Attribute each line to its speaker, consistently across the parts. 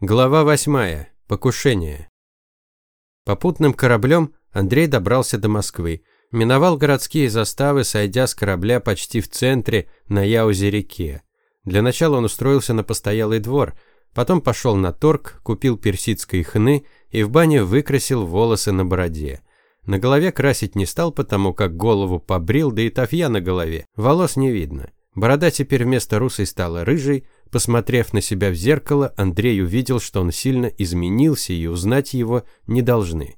Speaker 1: Глава 8. Покушение. Попутным кораблем Андрей добрался до Москвы, миновал городские заставы, сойдя с корабля почти в центре на Яузе-реке. Для начала он устроился на постоялый двор, потом пошел на торг, купил персидской хны и в бане выкрасил волосы на бороде. На голове красить не стал, потому как голову побрил, да и тафья на голове, волос не видно. Борода теперь вместо русой стала рыжей, Посмотрев на себя в зеркало, Андрей увидел, что он сильно изменился и узнать его не должны.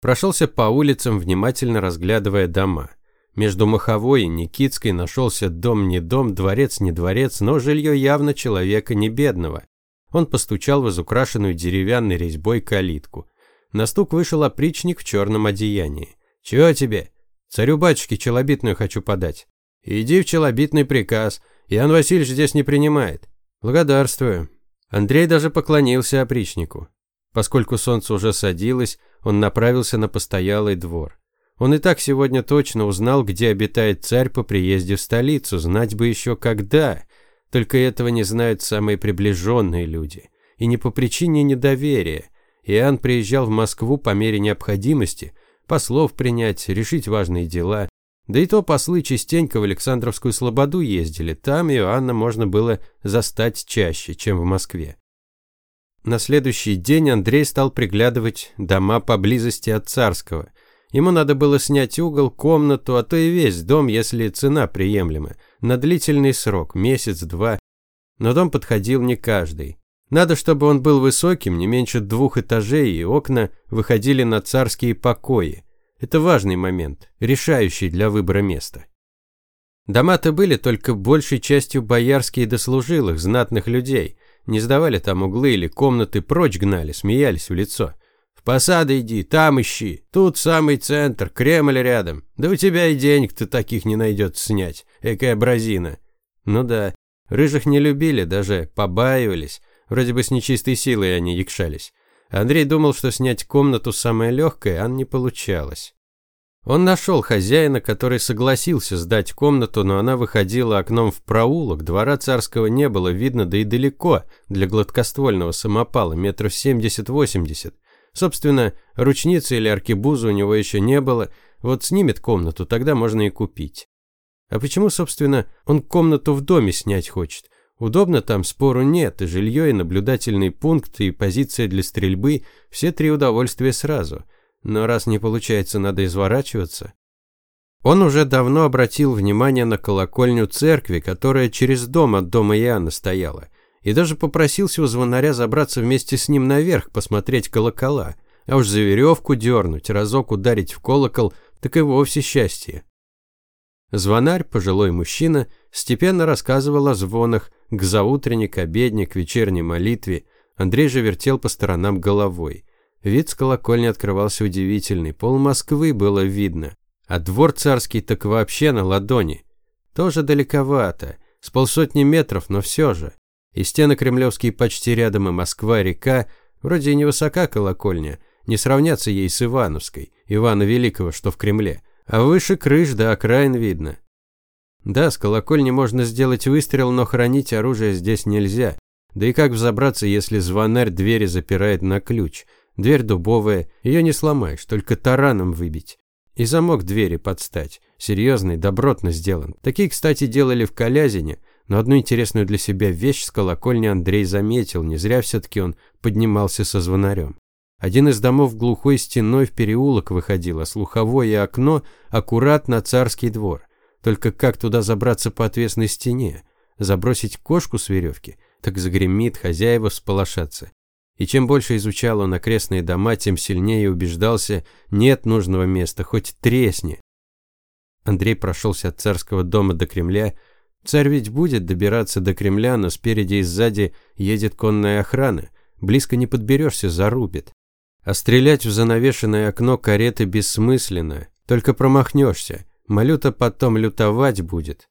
Speaker 1: Прошелся по улицам, внимательно разглядывая дома. Между Маховой и Никитской нашелся дом не дом, дворец не дворец, но жилье явно человека не бедного. Он постучал в изукрашенную деревянной резьбой калитку. На стук вышел опричник в черном одеянии. «Чего тебе?» «Царю-батюшке челобитную хочу подать». «Иди в челобитный приказ. Иоанн Васильевич здесь не принимает. Благодарствую. Андрей даже поклонился опричнику. Поскольку солнце уже садилось, он направился на постоялый двор. Он и так сегодня точно узнал, где обитает царь по приезде в столицу, знать бы еще когда. Только этого не знают самые приближенные люди. И не по причине недоверия. Иоанн приезжал в Москву по мере необходимости, послов принять, решить важные дела. Да и то послы частенько в Александровскую Слободу ездили, там Иоанна можно было застать чаще, чем в Москве. На следующий день Андрей стал приглядывать дома поблизости от Царского. Ему надо было снять угол, комнату, а то и весь дом, если цена приемлема, на длительный срок, месяц-два. Но дом подходил не каждый. Надо, чтобы он был высоким, не меньше двух этажей, и окна выходили на царские покои. Это важный момент, решающий для выбора места. Дома-то были только большей частью боярские дослужилых, знатных людей. Не сдавали там углы или комнаты, прочь гнали, смеялись в лицо. В посады иди, там ищи, тут самый центр, Кремль рядом. Да у тебя и денег-то таких не найдется снять, экая бразина. Ну да, рыжих не любили, даже побаивались. Вроде бы с нечистой силой они якшались. Андрей думал, что снять комнату самое легкое, а не получалось. Он нашел хозяина, который согласился сдать комнату, но она выходила окном в проулок, двора царского не было видно, да и далеко для гладкоствольного самопала, метров семьдесят-восемьдесят. Собственно, ручницы или аркебузы у него еще не было, вот снимет комнату, тогда можно и купить. А почему, собственно, он комнату в доме снять хочет? Удобно там, спору нет, и жилье, и наблюдательный пункт, и позиция для стрельбы – все три удовольствия сразу. Но раз не получается, надо изворачиваться. Он уже давно обратил внимание на колокольню церкви, которая через дом от дома Иоанна стояла, и даже попросился у звонаря забраться вместе с ним наверх, посмотреть колокола, а уж за веревку дернуть, разок ударить в колокол, так и вовсе счастье. Звонарь, пожилой мужчина, степенно рассказывал о звонах, к заутренней, к обедне, к вечерней молитве. Андрей же вертел по сторонам головой. Вид с колокольни открывался удивительный, пол Москвы было видно. А двор царский так вообще на ладони. Тоже далековато, с полсотни метров, но все же. И стены кремлевские почти рядом, и Москва-река, вроде и невысока колокольня, не сравняться ей с Ивановской, Ивана Великого, что в Кремле. А выше крыш до окраин видно. Да, с колокольни можно сделать выстрел, но хранить оружие здесь нельзя. Да и как взобраться, если звонарь двери запирает на ключ? Дверь дубовая, ее не сломаешь, только тараном выбить. И замок двери подстать. Серьезный, добротно сделан. Такие, кстати, делали в Калязине, но одну интересную для себя вещь с колокольни Андрей заметил, не зря все-таки он поднимался со звонарем. Один из домов глухой стеной в переулок выходил, а слуховое окно аккурат на царский двор. Только как туда забраться по отвесной стене? Забросить кошку с веревки? Так загремит, хозяева всполошатся. И чем больше изучал он окрестные дома, тем сильнее убеждался, нет нужного места, хоть тресни. Андрей прошелся от царского дома до Кремля. Царь ведь будет добираться до Кремля, но спереди и сзади едет конная охрана. Близко не подберешься, зарубит. А стрелять в занавешенное окно кареты бессмысленно, только промахнешься. Малюта потом лютовать будет.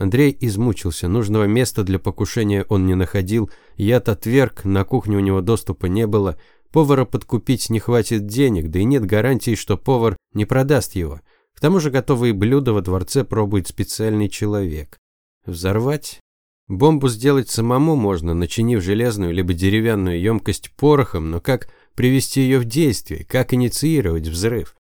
Speaker 1: Андрей измучился, нужного места для покушения он не находил, яд отверг, на кухню у него доступа не было, повара подкупить не хватит денег, да и нет гарантии, что повар не продаст его. К тому же готовые блюда во дворце пробует специальный человек. Взорвать? Бомбу сделать самому можно, начинив железную либо деревянную емкость порохом, но как привести ее в действие, как инициировать взрыв?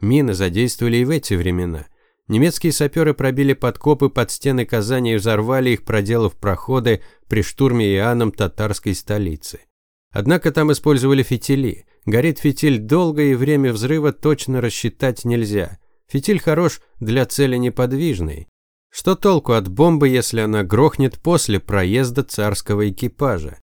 Speaker 1: Мины задействовали и в эти времена. Немецкие саперы пробили подкопы под стены Казани и взорвали их, проделав проходы при штурме Иоанном татарской столицы. Однако там использовали фитили. Горит фитиль долго и время взрыва точно рассчитать нельзя. Фитиль хорош для цели неподвижной. Что толку от бомбы, если она грохнет после проезда царского экипажа?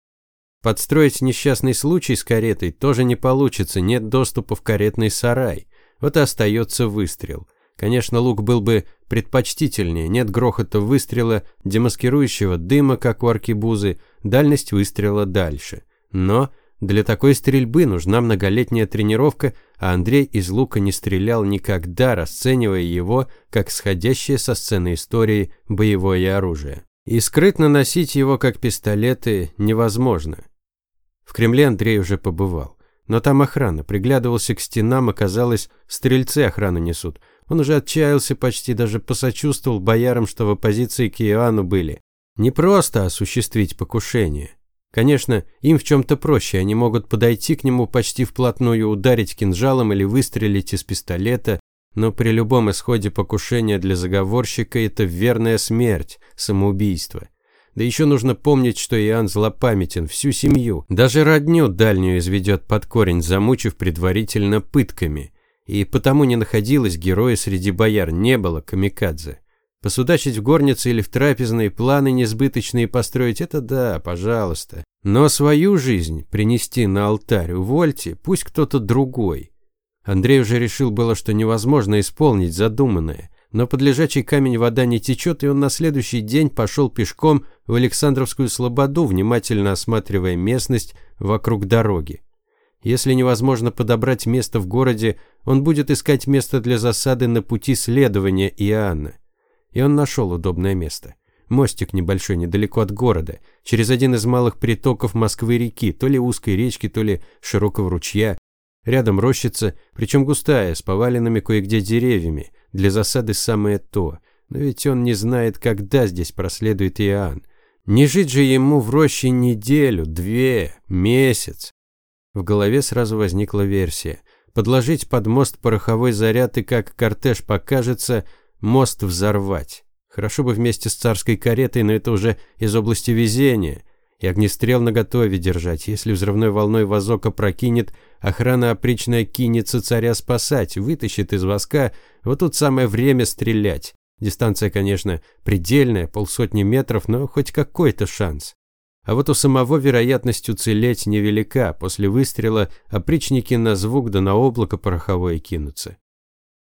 Speaker 1: Подстроить несчастный случай с каретой тоже не получится, нет доступа в каретный сарай. Вот и остается выстрел. Конечно, лук был бы предпочтительнее, нет грохота выстрела, демаскирующего дыма, как у аркебузы, дальность выстрела дальше. Но для такой стрельбы нужна многолетняя тренировка, а Андрей из лука не стрелял никогда, расценивая его как сходящее со сцены истории боевое оружие. И скрытно носить его как пистолеты невозможно. В Кремле Андрей уже побывал. Но там охрана, приглядывался к стенам, оказалось, стрельцы охрану несут. Он уже отчаялся, почти даже посочувствовал боярам, что в оппозиции к Иоанну были. Не просто осуществить покушение. Конечно, им в чем-то проще, они могут подойти к нему почти вплотную, ударить кинжалом или выстрелить из пистолета, но при любом исходе покушения для заговорщика это верная смерть, самоубийство. Да еще нужно помнить, что Иоанн злопамятен, всю семью, даже родню дальнюю изведет под корень, замучив предварительно пытками. И потому не находилось героя среди бояр, не было камикадзе. Посудачить в горнице или в трапезной, планы несбыточные построить – это да, пожалуйста. Но свою жизнь принести на алтарь увольте, пусть кто-то другой. Андрей уже решил было, что невозможно исполнить задуманное. Но под лежачий камень вода не течет, и он на следующий день пошел пешком в Александровскую Слободу, внимательно осматривая местность вокруг дороги. Если невозможно подобрать место в городе, он будет искать место для засады на пути следования Иоанна. И он нашел удобное место. Мостик небольшой, недалеко от города, через один из малых притоков Москвы-реки, то ли узкой речки, то ли широкого ручья. Рядом рощица, причем густая, с поваленными кое-где деревьями, для засады самое то. Но ведь он не знает, когда здесь проследует Иоанн. Не жить же ему в роще неделю, две, месяц. В голове сразу возникла версия. Подложить под мост пороховой заряд и, как кортеж покажется, мост взорвать. Хорошо бы вместе с царской каретой, но это уже из области везения. И огнестрел наготове держать. Если взрывной волной вазок опрокинет, охрана опричная кинется царя спасать, вытащит из воска, вот тут самое время стрелять. Дистанция, конечно, предельная, полсотни метров, но хоть какой-то шанс. А вот у самого вероятность уцелеть невелика. После выстрела опричники на звук да на облако пороховое кинутся.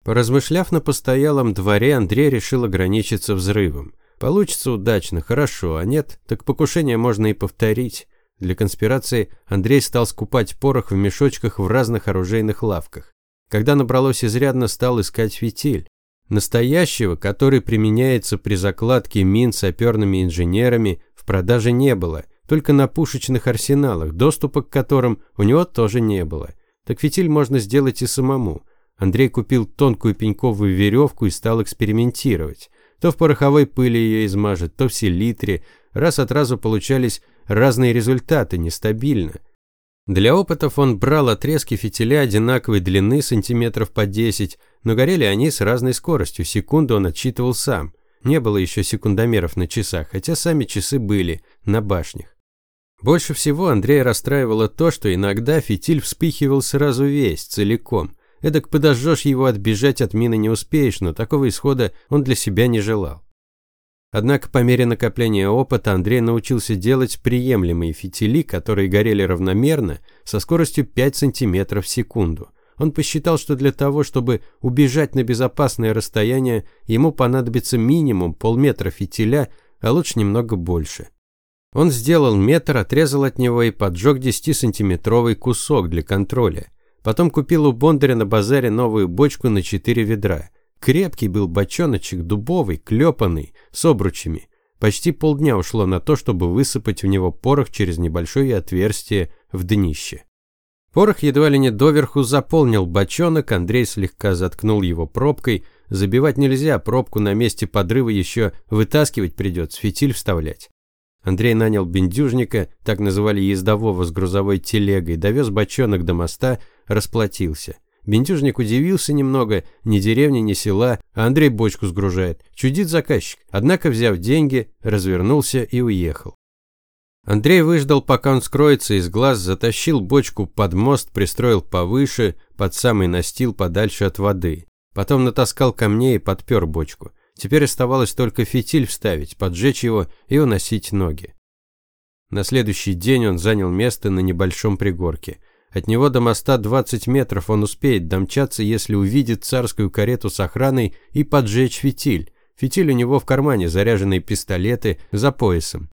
Speaker 1: Поразмышляв на постоялом дворе, Андрей решил ограничиться взрывом. Получится удачно, хорошо, а нет, так покушение можно и повторить. Для конспирации Андрей стал скупать порох в мешочках в разных оружейных лавках. Когда набралось изрядно, стал искать фитиль. Настоящего, который применяется при закладке мин саперными инженерами, продаже не было, только на пушечных арсеналах, доступа к которым у него тоже не было. Так фитиль можно сделать и самому. Андрей купил тонкую пеньковую веревку и стал экспериментировать. То в пороховой пыли ее измажет, то в селитре. Раз от разу получались разные результаты, нестабильно. Для опытов он брал отрезки фитиля одинаковой длины, сантиметров по 10, но горели они с разной скоростью, секунду он отсчитывал сам. Не было еще секундомеров на часах, хотя сами часы были, на башнях. Больше всего Андрея расстраивало то, что иногда фитиль вспыхивал сразу весь, целиком. Эдак подожжешь его, отбежать от мины не успеешь, но такого исхода он для себя не желал. Однако по мере накопления опыта Андрей научился делать приемлемые фитили, которые горели равномерно, со скоростью 5 см в секунду. Он посчитал, что для того, чтобы убежать на безопасное расстояние, ему понадобится минимум полметра фитиля, а лучше немного больше. Он сделал метр, отрезал от него и поджег 10-сантиметровый кусок для контроля. Потом купил у Бондаря на базаре новую бочку на 4 ведра – Крепкий был бочоночек, дубовый, клепанный, с обручами. Почти полдня ушло на то, чтобы высыпать в него порох через небольшое отверстие в днище. Порох едва ли не доверху заполнил бочонок, Андрей слегка заткнул его пробкой. Забивать нельзя, пробку на месте подрыва еще вытаскивать придется, фитиль вставлять. Андрей нанял бендюжника, так называли ездового с грузовой телегой, довез бочонок до моста, расплатился. Бендюжник удивился немного, ни деревни, ни села, а Андрей бочку сгружает. Чудит заказчик. Однако, взяв деньги, развернулся и уехал. Андрей выждал, пока он скроется из глаз, затащил бочку под мост, пристроил повыше, под самый настил, подальше от воды. Потом натаскал камней и подпер бочку. Теперь оставалось только фитиль вставить, поджечь его и уносить ноги. На следующий день он занял место на небольшом пригорке. От него до моста 20 метров он успеет домчаться, если увидит царскую карету с охраной и поджечь фитиль. Фитиль у него в кармане, заряженные пистолеты за поясом.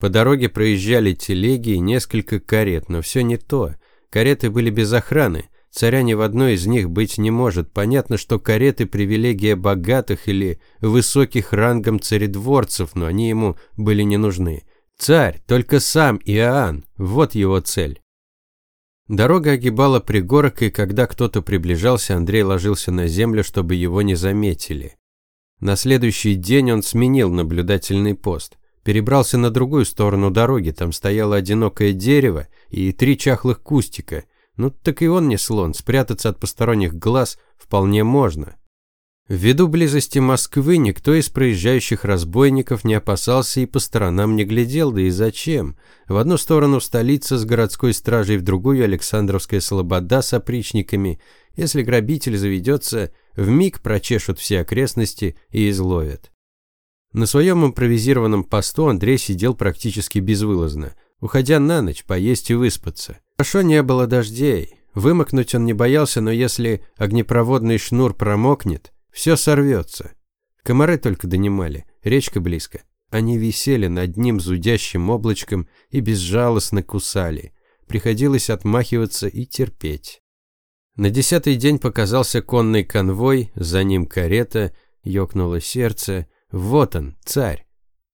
Speaker 1: По дороге проезжали телеги и несколько карет, но все не то. Кареты были без охраны. Царя ни в одной из них быть не может. Понятно, что кареты – привилегия богатых или высоких рангом царедворцев, но они ему были не нужны. Царь, только сам Иоанн, вот его цель. Дорога огибала пригорок, и когда кто-то приближался, Андрей ложился на землю, чтобы его не заметили. На следующий день он сменил наблюдательный пост. Перебрался на другую сторону дороги, там стояло одинокое дерево и три чахлых кустика. Ну так и он не слон, спрятаться от посторонних глаз вполне можно. Ввиду близости Москвы никто из проезжающих разбойников не опасался и по сторонам не глядел, да и зачем. В одну сторону столица с городской стражей, в другую Александровская слобода с опричниками. Если грабитель заведется, в миг прочешут все окрестности и изловят. На своем импровизированном посту Андрей сидел практически безвылазно, уходя на ночь поесть и выспаться. Хорошо не было дождей. Вымокнуть он не боялся, но если огнепроводный шнур промокнет, все сорвется. Комары только донимали, речка близко. Они висели над ним зудящим облачком и безжалостно кусали. Приходилось отмахиваться и терпеть. На десятый день показался конный конвой, за ним карета, ёкнуло сердце – вот он, царь.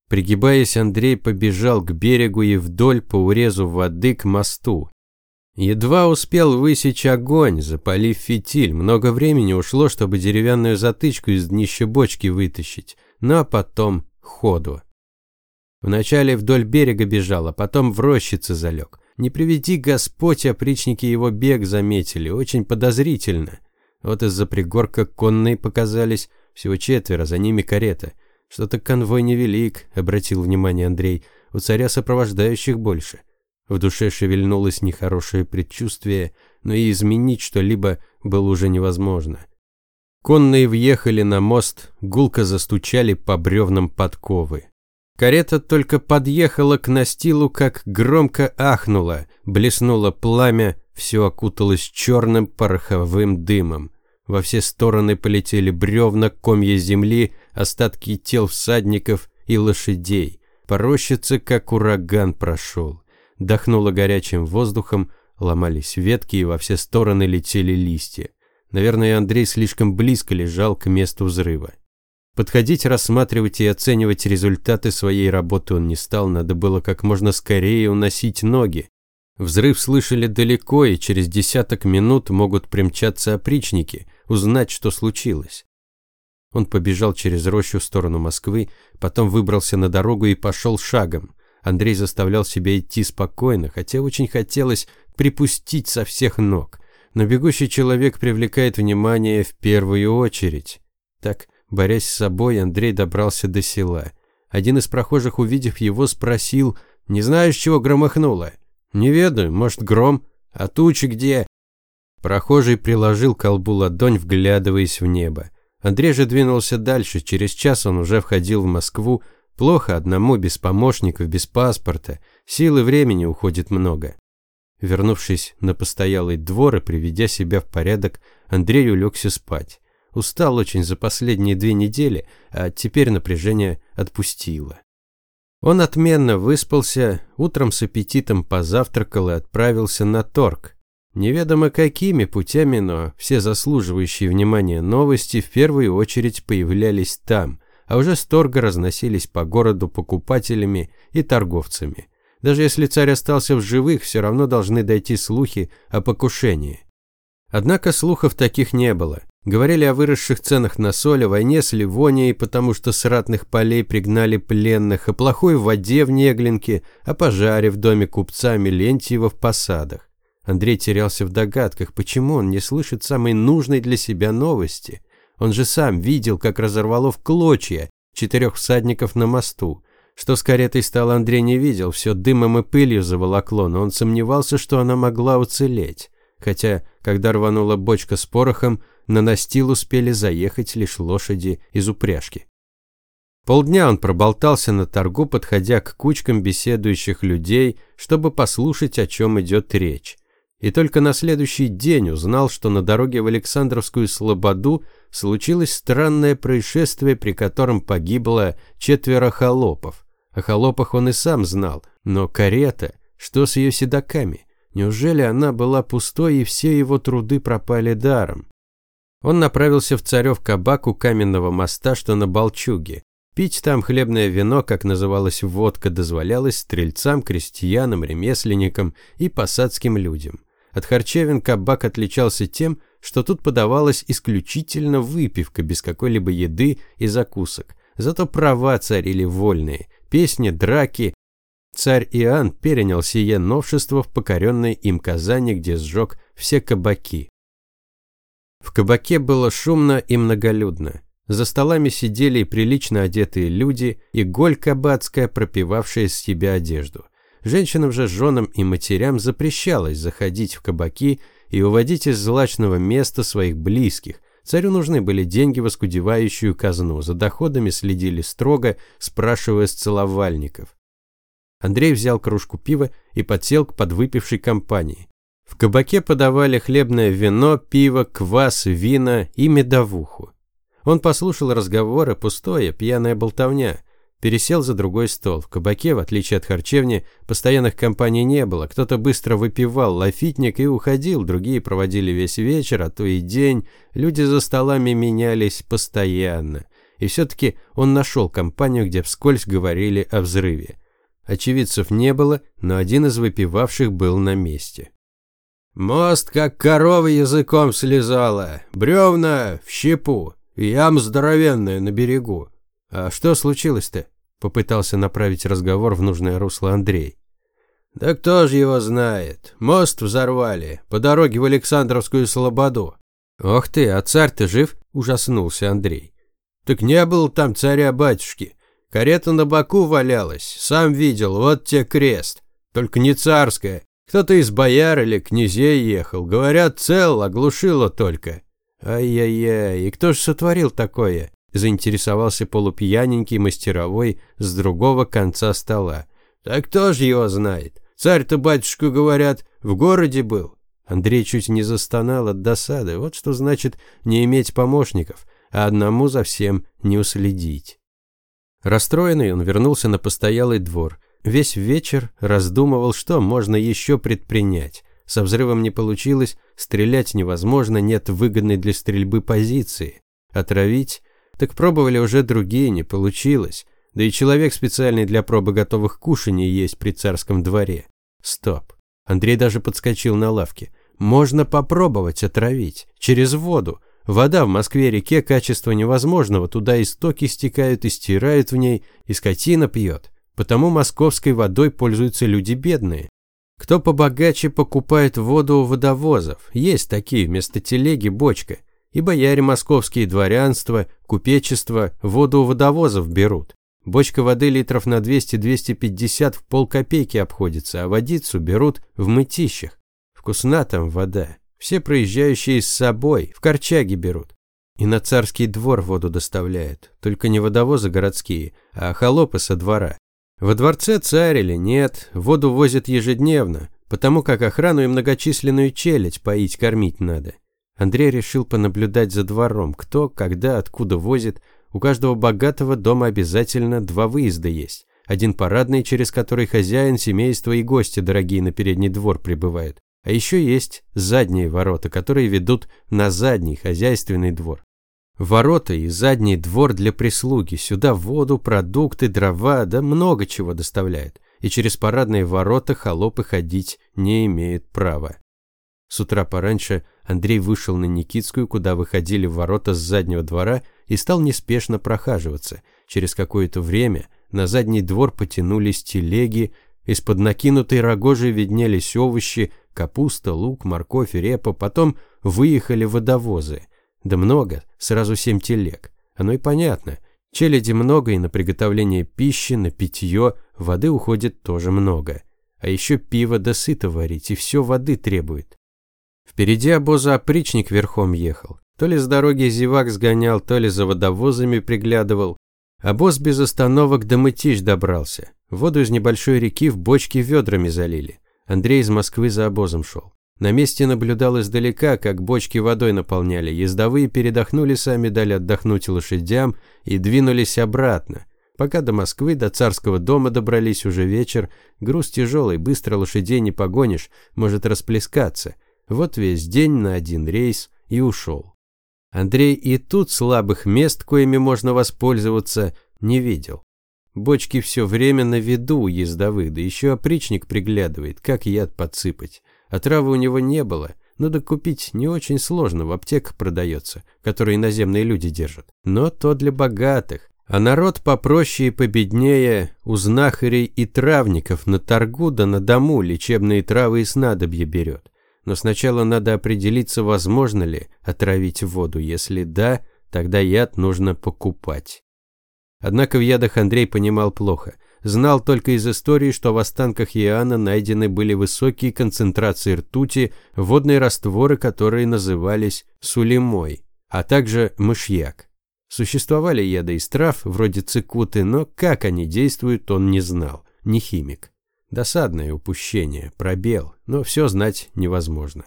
Speaker 1: Пригибаясь, Андрей побежал к берегу и вдоль по урезу воды к мосту. Едва успел высечь огонь, запалив фитиль. Много времени ушло, чтобы деревянную затычку из днища бочки вытащить. Ну а потом ходу. Вначале вдоль берега бежал, а потом в рощице залег. Не приведи Господь, опричники его бег заметили, очень подозрительно. Вот из-за пригорка конные показались, всего четверо, за ними карета – «Что-то конвой невелик», — обратил внимание Андрей. «У царя сопровождающих больше». В душе шевельнулось нехорошее предчувствие, но и изменить что-либо было уже невозможно. Конные въехали на мост, гулко застучали по бревнам подковы. Карета только подъехала к настилу, как громко ахнула, блеснуло пламя, все окуталось черным пороховым дымом. Во все стороны полетели бревна, комья земли, остатки тел всадников и лошадей. По как ураган, прошел. Дохнуло горячим воздухом, ломались ветки и во все стороны летели листья. Наверное, Андрей слишком близко лежал к месту взрыва. Подходить, рассматривать и оценивать результаты своей работы он не стал, надо было как можно скорее уносить ноги. Взрыв слышали далеко, и через десяток минут могут примчаться опричники, узнать, что случилось. Он побежал через рощу в сторону Москвы, потом выбрался на дорогу и пошел шагом. Андрей заставлял себя идти спокойно, хотя очень хотелось припустить со всех ног. Но бегущий человек привлекает внимание в первую очередь. Так, борясь с собой, Андрей добрался до села. Один из прохожих, увидев его, спросил, «Не знаешь, чего громыхнуло?» «Не ведаю, может, гром? А тучи где?» Прохожий приложил колбу ладонь, вглядываясь в небо. Андрей же двинулся дальше, через час он уже входил в Москву. Плохо одному, без помощников, без паспорта. Силы времени уходит много. Вернувшись на постоялый двор и приведя себя в порядок, Андрей улегся спать. Устал очень за последние две недели, а теперь напряжение отпустило. Он отменно выспался, утром с аппетитом позавтракал и отправился на торг. Неведомо какими путями, но все заслуживающие внимания новости в первую очередь появлялись там, а уже с торга разносились по городу покупателями и торговцами. Даже если царь остался в живых, все равно должны дойти слухи о покушении. Однако слухов таких не было. Говорили о выросших ценах на соль, о войне с Ливонией, потому что с ратных полей пригнали пленных, о плохой воде в Неглинке, о пожаре в доме купца Милентьева в посадах. Андрей терялся в догадках, почему он не слышит самой нужной для себя новости. Он же сам видел, как разорвало в клочья четырех всадников на мосту. Что с каретой стало, Андрей не видел, все дымом и пылью заволокло, но он сомневался, что она могла уцелеть. Хотя, когда рванула бочка с порохом, на настил успели заехать лишь лошади из упряжки. Полдня он проболтался на торгу, подходя к кучкам беседующих людей, чтобы послушать, о чем идет речь. И только на следующий день узнал, что на дороге в Александровскую Слободу случилось странное происшествие, при котором погибло четверо холопов. О холопах он и сам знал, но карета, что с ее седаками? Неужели она была пустой и все его труды пропали даром? Он направился в Царев кабак у каменного моста, что на Балчуге. Пить там хлебное вино, как называлась водка, дозволялось стрельцам, крестьянам, ремесленникам и посадским людям. От харчевин кабак отличался тем, что тут подавалась исключительно выпивка без какой-либо еды и закусок. Зато права царили вольные, песни, драки. Царь Иоанн перенял сие новшество в покоренной им Казани, где сжег все кабаки. В кабаке было шумно и многолюдно. За столами сидели и прилично одетые люди, и голь кабацкая, пропивавшая с себя одежду. Женщинам же, женам и матерям запрещалось заходить в кабаки и уводить из злачного места своих близких. Царю нужны были деньги в оскудевающую казну, за доходами следили строго, спрашивая с целовальников. Андрей взял кружку пива и подсел к подвыпившей компании. В кабаке подавали хлебное вино, пиво, квас, вина и медовуху. Он послушал разговоры, пустое, пьяная болтовня. Пересел за другой стол. В кабаке, в отличие от харчевни, постоянных компаний не было. Кто-то быстро выпивал лафитник и уходил, другие проводили весь вечер, а то и день. Люди за столами менялись постоянно. И все-таки он нашел компанию, где вскользь говорили о взрыве. Очевидцев не было, но один из выпивавших был на месте. Мост, как корова языком слезала, бревна в щепу, ям здоровенная на берегу. А что случилось-то? Попытался направить разговор в нужное русло Андрей. Да кто же его знает? Мост взорвали по дороге в Александровскую Слободу. Ох ты, а царь-то жив? Ужаснулся Андрей. Так не было там царя-батюшки. Карета на боку валялась, сам видел, вот те крест. Только не царская, кто-то из бояр или князей ехал. Говорят, цел, оглушило только. Ай-яй-яй, и кто же сотворил такое? Заинтересовался полупьяненький мастеровой с другого конца стола. Так кто же его знает? Царь-то, батюшку, говорят, в городе был. Андрей чуть не застонал от досады. Вот что значит не иметь помощников, а одному за всем не уследить. Расстроенный, он вернулся на постоялый двор. Весь вечер раздумывал, что можно еще предпринять. Со взрывом не получилось, стрелять невозможно, нет выгодной для стрельбы позиции. Отравить? Так пробовали уже другие, не получилось. Да и человек специальный для пробы готовых кушаний есть при царском дворе. Стоп. Андрей даже подскочил на лавке. Можно попробовать отравить. Через воду. Вода в Москве-реке качество невозможного, туда истоки стекают и стирают в ней, и скотина пьет. Потому московской водой пользуются люди бедные. Кто побогаче покупает воду у водовозов, есть такие вместо телеги бочка. И бояре московские дворянства, купечество воду у водовозов берут. Бочка воды литров на 200-250 в полкопейки обходится, а водицу берут в мытищах. Вкусна там вода. Все проезжающие с собой в корчаге берут. И на царский двор воду доставляют. Только не водовозы городские, а холопы со двора. Во дворце царь или нет, воду возят ежедневно, потому как охрану и многочисленную челядь поить кормить надо. Андрей решил понаблюдать за двором, кто, когда, откуда возит. У каждого богатого дома обязательно два выезда есть. Один парадный, через который хозяин, семейство и гости дорогие на передний двор прибывают. А еще есть задние ворота, которые ведут на задний хозяйственный двор. Ворота и задний двор для прислуги. Сюда воду, продукты, дрова, да много чего доставляют. И через парадные ворота холопы ходить не имеют права. С утра пораньше Андрей вышел на Никитскую, куда выходили ворота с заднего двора, и стал неспешно прохаживаться. Через какое-то время на задний двор потянулись телеги, из-под накинутой рогожи виднелись овощи, капуста, лук, морковь, репа, потом выехали водовозы. Да много, сразу семь телег. Оно и понятно. Челяди много, и на приготовление пищи, на питье воды уходит тоже много. А еще пиво да сыто варить, и все воды требует. Впереди обоза опричник верхом ехал. То ли с дороги зевак сгонял, то ли за водовозами приглядывал. Обоз без остановок до Мытищ добрался. Воду из небольшой реки в бочке ведрами залили. Андрей из Москвы за обозом шел. На месте наблюдал издалека, как бочки водой наполняли. Ездовые передохнули сами, дали отдохнуть лошадям и двинулись обратно. Пока до Москвы, до царского дома добрались уже вечер, груз тяжелый, быстро лошадей не погонишь, может расплескаться. Вот весь день на один рейс и ушел. Андрей и тут слабых мест, коими можно воспользоваться, не видел. Бочки все время на виду у ездовых, да еще опричник приглядывает, как яд подсыпать. А травы у него не было, но докупить не очень сложно, в аптеках продается, которые иноземные люди держат. Но то для богатых. А народ попроще и победнее у знахарей и травников на торгу да на дому лечебные травы и снадобья берет. Но сначала надо определиться, возможно ли отравить воду. Если да, тогда яд нужно покупать. Однако в ядах Андрей понимал плохо. Знал только из истории, что в останках Иоанна найдены были высокие концентрации ртути, водные растворы, которые назывались сулимой, а также мышьяк. Существовали яды из трав, вроде цикуты, но как они действуют, он не знал, не химик. Досадное упущение, пробел, но все знать невозможно.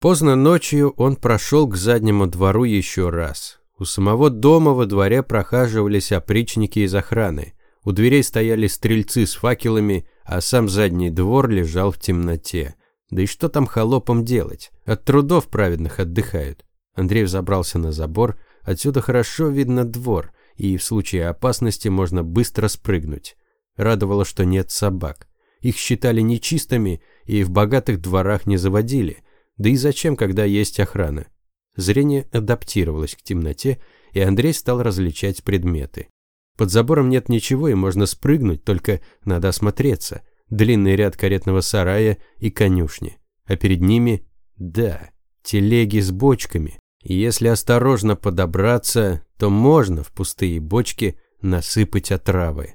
Speaker 1: Поздно ночью он прошел к заднему двору еще раз. У самого дома во дворе прохаживались опричники из охраны. У дверей стояли стрельцы с факелами, а сам задний двор лежал в темноте. Да и что там холопам делать? От трудов праведных отдыхают. Андрей забрался на забор. Отсюда хорошо видно двор, и в случае опасности можно быстро спрыгнуть. Радовало, что нет собак. Их считали нечистыми и в богатых дворах не заводили. Да и зачем, когда есть охрана? Зрение адаптировалось к темноте, и Андрей стал различать предметы. Под забором нет ничего, и можно спрыгнуть, только надо осмотреться. Длинный ряд каретного сарая и конюшни. А перед ними, да, телеги с бочками. И если осторожно подобраться, то можно в пустые бочки насыпать отравы.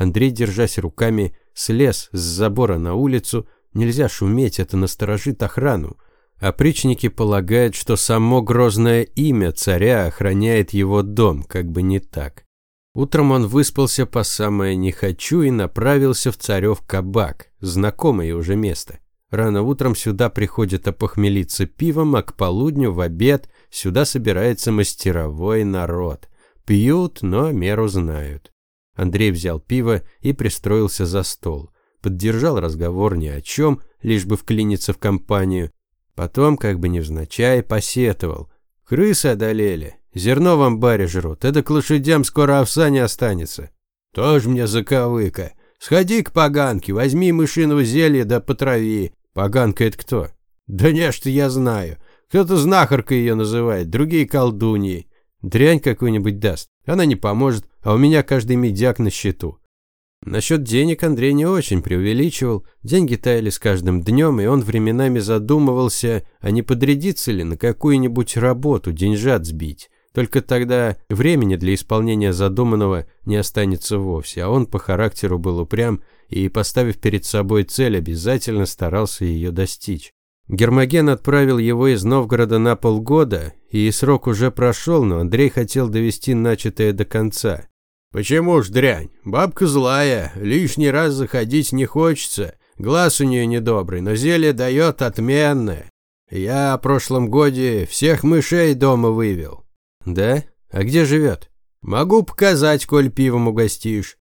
Speaker 1: Андрей, держась руками, слез с забора на улицу. Нельзя шуметь, это насторожит охрану. Опричники полагают, что само грозное имя царя охраняет его дом, как бы не так. Утром он выспался по самое «не хочу» и направился в царев кабак, знакомое уже место. Рано утром сюда приходят опохмелиться пивом, а к полудню в обед сюда собирается мастеровой народ. Пьют, но меру знают. Андрей взял пиво и пристроился за стол. Поддержал разговор ни о чем, лишь бы вклиниться в компанию. Потом, как бы невзначай, посетовал. Крысы одолели. Зерно в амбаре жрут. Это к лошадям скоро овса не останется. Тоже мне заковыка. Сходи к поганке, возьми мышиного зелья да потрави. Поганка это кто? Да не, что я знаю. Кто-то знахаркой ее называет, другие колдуньи. Дрянь какую-нибудь даст. Она не поможет, а у меня каждый медяк на счету. Насчет денег Андрей не очень преувеличивал. Деньги таяли с каждым днем, и он временами задумывался, а не подрядиться ли на какую-нибудь работу, деньжат сбить. Только тогда времени для исполнения задуманного не останется вовсе, а он по характеру был упрям и, поставив перед собой цель, обязательно старался ее достичь. Гермоген отправил его из Новгорода на полгода, и срок уже прошел, но Андрей хотел довести начатое до конца. «Почему ж дрянь? Бабка злая, лишний раз заходить не хочется. Глаз у нее недобрый, но зелье дает отменное. Я в прошлом годе всех мышей дома вывел». «Да? А где живет?» «Могу показать, коль пивом угостишь».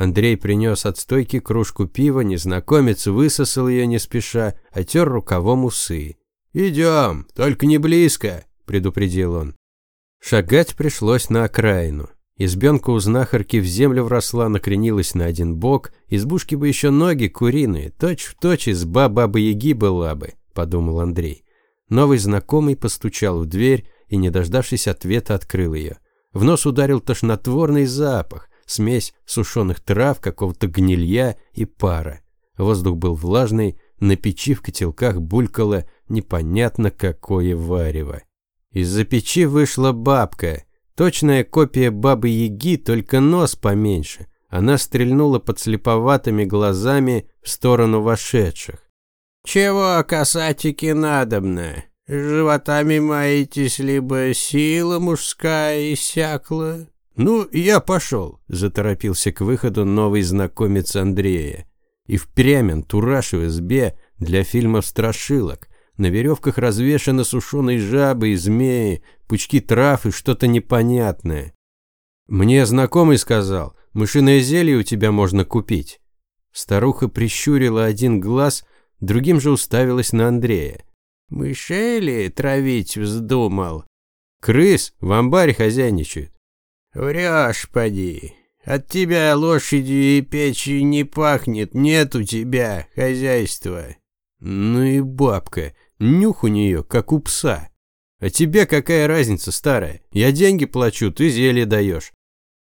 Speaker 1: Андрей принес от стойки кружку пива, незнакомец высосал ее не спеша, отер рукавом усы. «Идем, только не близко», – предупредил он. Шагать пришлось на окраину. Избенка у знахарки в землю вросла, накренилась на один бок, избушки бы еще ноги куриные, точь в точь из бабы-яги была бы, подумал Андрей. Новый знакомый постучал в дверь и, не дождавшись ответа, открыл ее. В нос ударил тошнотворный запах, смесь сушеных трав, какого-то гнилья и пара. Воздух был влажный, на печи в котелках булькало непонятно какое варево. Из-за печи вышла бабка, точная копия бабы-яги, только нос поменьше. Она стрельнула под слеповатыми глазами в сторону вошедших.
Speaker 2: «Чего, касатики, надобно? Животами маетесь, либо сила мужская иссякла?»
Speaker 1: «Ну, я пошел», – заторопился к выходу новый знакомец Андрея. И впрямь антураж в избе для фильмов страшилок. На веревках развешаны сушеные жабы и змеи, пучки трав и что-то непонятное. Мне знакомый сказал, мышиное зелье у тебя можно купить. Старуха прищурила один глаз, другим же уставилась на Андрея.
Speaker 2: Мышели травить вздумал?
Speaker 1: Крыс в амбаре хозяйничают.
Speaker 2: Врешь, поди. От тебя лошади и печи не пахнет, нет у тебя хозяйства.
Speaker 1: Ну и бабка, нюх у нее, как у пса. А тебе какая разница, старая? Я деньги плачу, ты зелье даешь.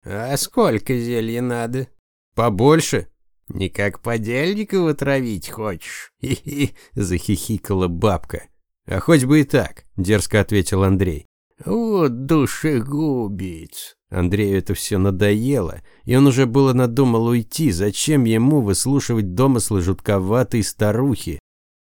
Speaker 2: А сколько зелья надо?
Speaker 1: Побольше.
Speaker 2: Не как подельникова травить хочешь?
Speaker 1: Хи-хи, захихикала бабка. А хоть бы и так, дерзко ответил Андрей.
Speaker 2: Вот душегубец.
Speaker 1: Андрею это все надоело, и он уже было надумал уйти. Зачем ему выслушивать домыслы жутковатой старухи?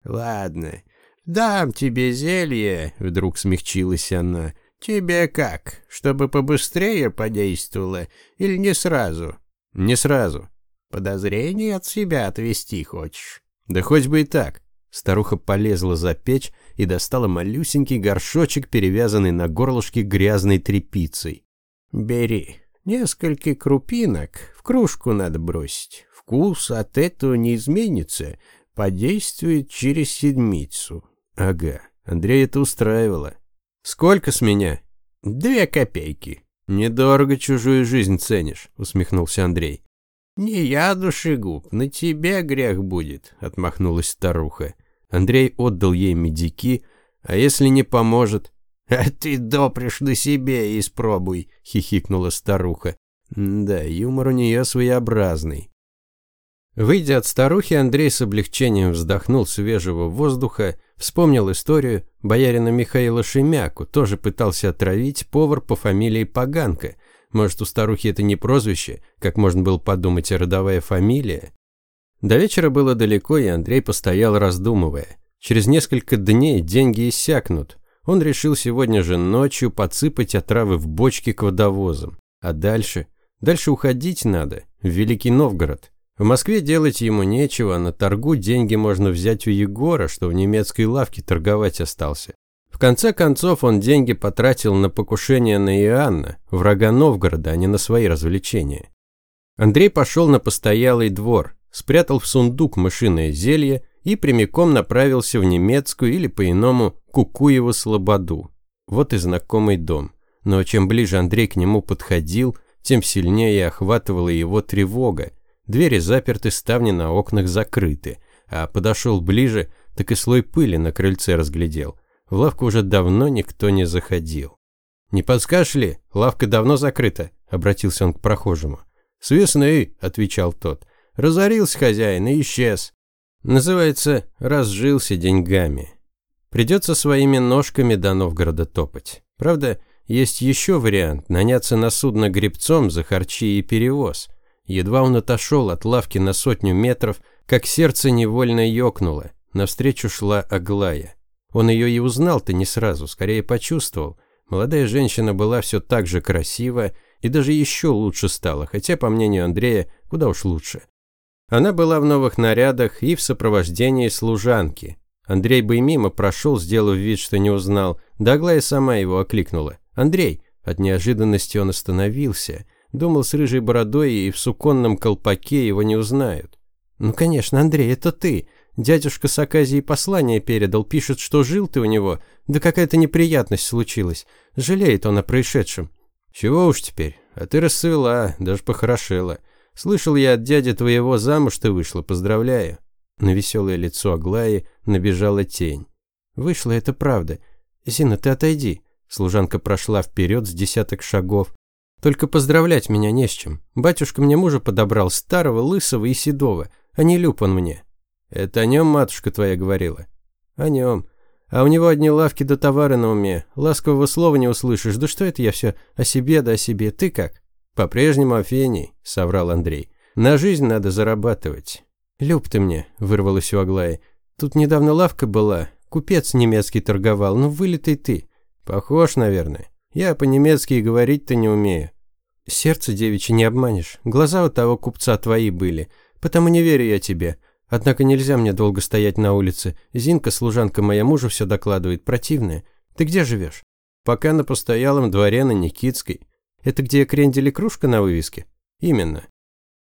Speaker 2: Ладно, дам тебе зелье, вдруг смягчилась она. Тебе как? Чтобы побыстрее подействовало или не сразу?
Speaker 1: Не сразу.
Speaker 2: Подозрение от себя отвести хочешь?
Speaker 1: Да хоть бы и так. Старуха полезла за печь и достала малюсенький горшочек, перевязанный на горлышке грязной тряпицей.
Speaker 2: «Бери. Несколько крупинок в кружку надо бросить. Вкус от этого не изменится, подействует через седмицу».
Speaker 1: «Ага, Андрей это устраивало. Сколько с меня?»
Speaker 2: «Две копейки».
Speaker 1: «Недорого чужую жизнь ценишь», — усмехнулся Андрей.
Speaker 2: «Не я, душегуб, на тебе грех будет», — отмахнулась старуха.
Speaker 1: Андрей отдал ей медики, а если не поможет?
Speaker 2: «А ты допришь на себе и испробуй», — хихикнула старуха.
Speaker 1: Да, юмор у нее своеобразный. Выйдя от старухи, Андрей с облегчением вздохнул свежего воздуха, вспомнил историю боярина Михаила Шемяку, тоже пытался отравить повар по фамилии Поганка. Может, у старухи это не прозвище, как можно было подумать, а родовая фамилия? До вечера было далеко, и Андрей постоял, раздумывая. Через несколько дней деньги иссякнут. Он решил сегодня же ночью подсыпать отравы в бочки к водовозам. А дальше? Дальше уходить надо, в Великий Новгород. В Москве делать ему нечего, а на торгу деньги можно взять у Егора, что в немецкой лавке торговать остался. В конце концов, он деньги потратил на покушение на Иоанна, врага Новгорода, а не на свои развлечения. Андрей пошел на постоялый двор, спрятал в сундук мышиное зелье и прямиком направился в немецкую или по-иному Кукуеву слободу. Вот и знакомый дом. Но чем ближе Андрей к нему подходил, тем сильнее охватывала его тревога. Двери заперты, ставни на окнах закрыты. А подошел ближе, так и слой пыли на крыльце разглядел. В лавку уже давно никто не заходил. «Не подскажешь ли? Лавка давно закрыта», — обратился он к прохожему.
Speaker 2: «С весны», — отвечал тот. Разорился хозяин и исчез.
Speaker 1: Называется «разжился деньгами». Придется своими ножками до Новгорода топать. Правда, есть еще вариант – наняться на судно гребцом за харчи и перевоз. Едва он отошел от лавки на сотню метров, как сердце невольно ёкнуло. Навстречу шла Аглая. Он ее и узнал-то не сразу, скорее почувствовал. Молодая женщина была все так же красива и даже еще лучше стала, хотя, по мнению Андрея, куда уж лучше. Она была в новых нарядах и в сопровождении служанки. Андрей бы и мимо прошел, сделав вид, что не узнал. Да сама его окликнула. «Андрей!» От неожиданности он остановился. Думал, с рыжей бородой и в суконном колпаке его не узнают. «Ну, конечно, Андрей, это ты. Дядюшка с Аказией послание передал, пишет, что жил ты у него. Да какая-то неприятность случилась. Жалеет он о происшедшем». «Чего уж теперь? А ты расцвела, даже похорошела. Слышал я от дяди твоего замуж ты вышла, поздравляю. На веселое лицо Аглаи набежала тень. Вышло это правда. Зина, ты отойди. Служанка прошла вперед с десяток шагов. Только поздравлять меня не с чем. Батюшка мне мужа подобрал, старого, лысого и седого, а не люб он мне. Это о нем матушка твоя говорила? О нем. А у него одни лавки да товары на уме. Ласкового слова не услышишь. Да что это я все о себе да о себе. Ты как? По-прежнему о фении, соврал Андрей. На жизнь надо зарабатывать. Люб ты мне, вырвалось у Аглаи. Тут недавно лавка была. Купец немецкий торговал. Ну, вылитый ты. Похож, наверное. Я по-немецки и говорить-то не умею. Сердце девичье не обманешь. Глаза у того купца твои были. Потому не верю я тебе. Однако нельзя мне долго стоять на улице. Зинка, служанка моя мужа, все докладывает. Противная. Ты где живешь? Пока на постоялом дворе на Никитской. Это где крендель и кружка на вывеске? Именно.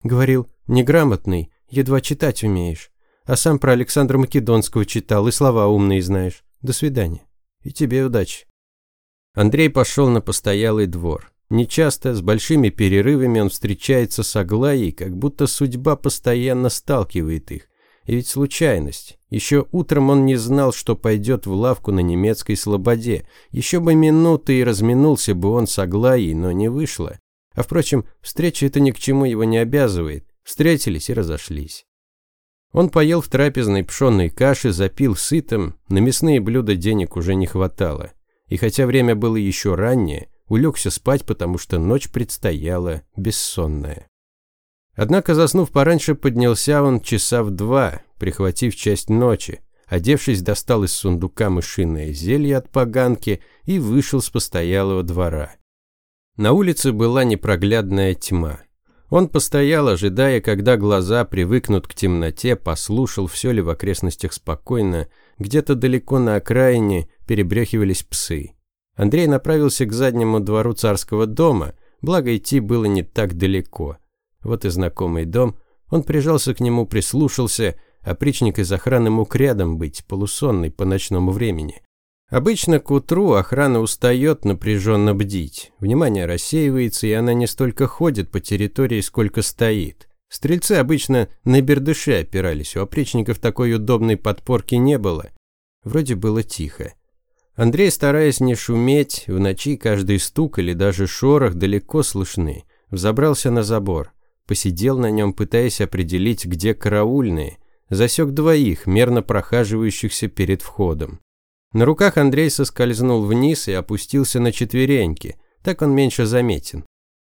Speaker 1: Говорил, неграмотный, едва читать умеешь. А сам про Александра Македонского читал и слова умные знаешь. До свидания. И тебе удачи. Андрей пошел на постоялый двор. Нечасто, с большими перерывами он встречается с Аглаей, как будто судьба постоянно сталкивает их. И ведь случайность. Еще утром он не знал, что пойдет в лавку на немецкой слободе. Еще бы минуты и разминулся бы он с Аглаей, но не вышло. А впрочем, встреча это ни к чему его не обязывает. Встретились и разошлись. Он поел в трапезной пшенной каши, запил сытым, на мясные блюда денег уже не хватало. И хотя время было еще раннее, улегся спать, потому что ночь предстояла бессонная. Однако, заснув пораньше, поднялся он часа в два, прихватив часть ночи. Одевшись, достал из сундука мышиное зелье от поганки и вышел с постоялого двора. На улице была непроглядная тьма. Он постоял, ожидая, когда глаза привыкнут к темноте, послушал, все ли в окрестностях спокойно, где-то далеко на окраине перебрехивались псы. Андрей направился к заднему двору царского дома, благо идти было не так далеко. Вот и знакомый дом. Он прижался к нему, прислушался, а причник из охраны мог рядом быть, полусонный по ночному времени. Обычно к утру охрана устает напряженно бдить. Внимание рассеивается, и она не столько ходит по территории, сколько стоит. Стрельцы обычно на бердыши опирались, у опричников такой удобной подпорки не было. Вроде было тихо. Андрей, стараясь не шуметь, в ночи каждый стук или даже шорох далеко слышны, взобрался на забор, посидел на нем, пытаясь определить, где караульные, засек двоих, мерно прохаживающихся перед входом. На руках Андрей соскользнул вниз и опустился на четвереньки, так он меньше заметен.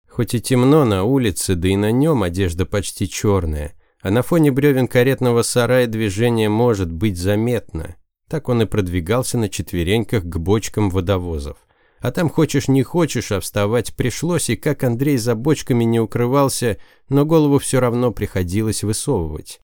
Speaker 1: Хоть и темно на улице, да и на нем одежда почти черная, а на фоне бревен каретного сарая движение может быть заметно. Так он и продвигался на четвереньках к бочкам водовозов. А там хочешь не хочешь, а вставать пришлось, и как Андрей за бочками не укрывался, но голову все равно приходилось высовывать.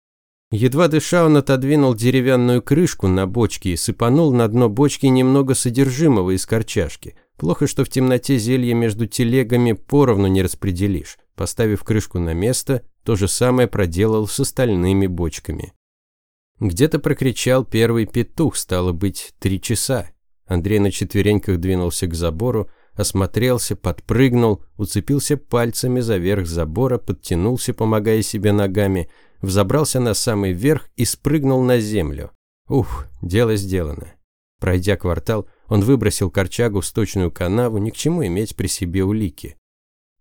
Speaker 1: Едва дыша, он отодвинул деревянную крышку на бочке и сыпанул на дно бочки немного содержимого из корчашки. Плохо, что в темноте зелье между телегами поровну не распределишь. Поставив крышку на место, то же самое проделал с остальными бочками. Где-то прокричал первый петух, стало быть, три часа. Андрей на четвереньках двинулся к забору, осмотрелся, подпрыгнул, уцепился пальцами за верх забора, подтянулся, помогая себе ногами, взобрался на самый верх и спрыгнул на землю. Ух, дело сделано. Пройдя квартал, он выбросил корчагу в сточную канаву, ни к чему иметь при себе улики.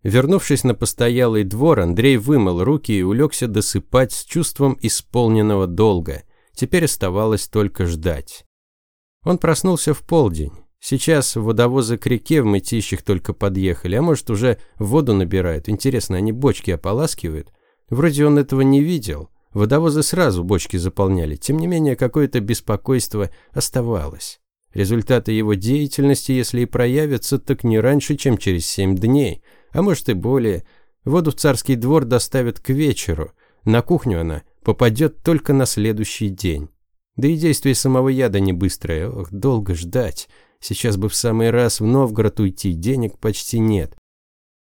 Speaker 1: Вернувшись на постоялый двор, Андрей вымыл руки и улегся досыпать с чувством исполненного долга. Теперь оставалось только ждать. Он проснулся в полдень. Сейчас водовозы к реке в мытищах только подъехали, а может уже воду набирают. Интересно, они бочки ополаскивают? Вроде он этого не видел. Водовозы сразу бочки заполняли. Тем не менее, какое-то беспокойство оставалось. Результаты его деятельности, если и проявятся, так не раньше, чем через семь дней, а может и более. Воду в царский двор доставят к вечеру. На кухню она попадет только на следующий день. Да и действие самого яда не быстрое. Ох, долго ждать. Сейчас бы в самый раз в Новгород уйти, денег почти нет.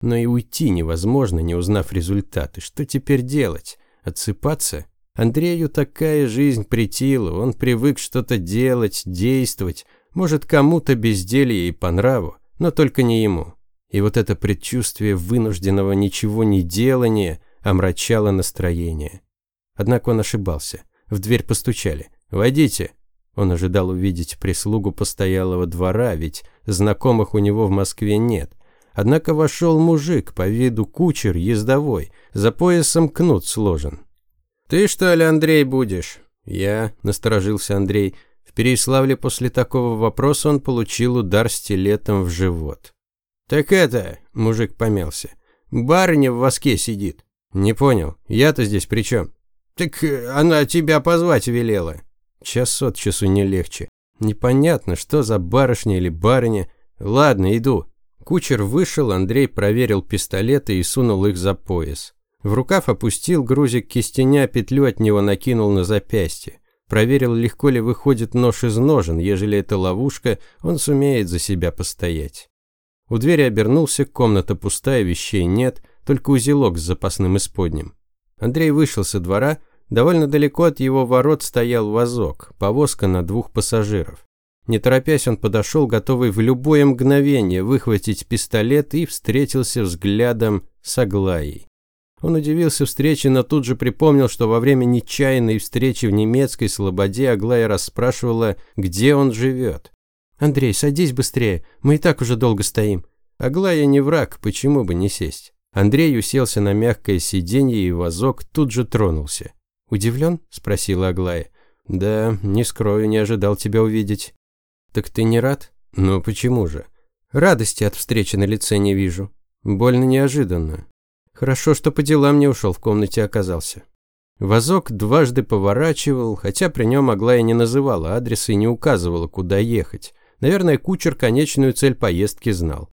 Speaker 1: Но и уйти невозможно, не узнав результаты. Что теперь делать? Отсыпаться? Андрею такая жизнь притила, он привык что-то делать, действовать. Может, кому-то безделье и по нраву, но только не ему. И вот это предчувствие вынужденного ничего не делания омрачало настроение. Однако он ошибался. В дверь постучали. «Войдите». Он ожидал увидеть прислугу постоялого двора, ведь знакомых у него в Москве нет. Однако вошел мужик, по виду кучер, ездовой, за поясом кнут сложен. «Ты что ли, Андрей, будешь?» «Я», – насторожился Андрей. В Переяславле после такого вопроса он получил удар стилетом в живот. «Так это», – мужик помялся, – «барыня в воске сидит». «Не понял, я-то здесь при чем?» «Так э, она тебя позвать велела». Час от часу не легче. Непонятно, что за барышня или барыня. Ладно, иду. Кучер вышел, Андрей проверил пистолеты и сунул их за пояс. В рукав опустил грузик кистеня, петлю от него накинул на запястье. Проверил, легко ли выходит нож из ножен, ежели это ловушка, он сумеет за себя постоять. У двери обернулся, комната пустая, вещей нет, только узелок с запасным исподним. Андрей вышел со двора, довольно далеко от его ворот стоял вазок, повозка на двух пассажиров. Не торопясь, он подошел, готовый в любое мгновение выхватить пистолет и встретился взглядом с Аглаей. Он удивился встрече, но тут же припомнил, что во время нечаянной встречи в немецкой слободе Аглая расспрашивала, где он живет. «Андрей, садись быстрее, мы и так уже долго стоим». Аглая не враг, почему бы не сесть? Андрей уселся на мягкое сиденье, и вазок тут же тронулся. «Удивлен?» – спросила Аглая. «Да, не скрою, не ожидал тебя увидеть». «Так ты не рад?» «Ну почему же?» «Радости от встречи на лице не вижу. Больно неожиданно. Хорошо, что по делам не ушел, в комнате оказался». Вазок дважды поворачивал, хотя при нем Аглая не называла адреса и не указывала, куда ехать. Наверное, кучер конечную цель поездки знал.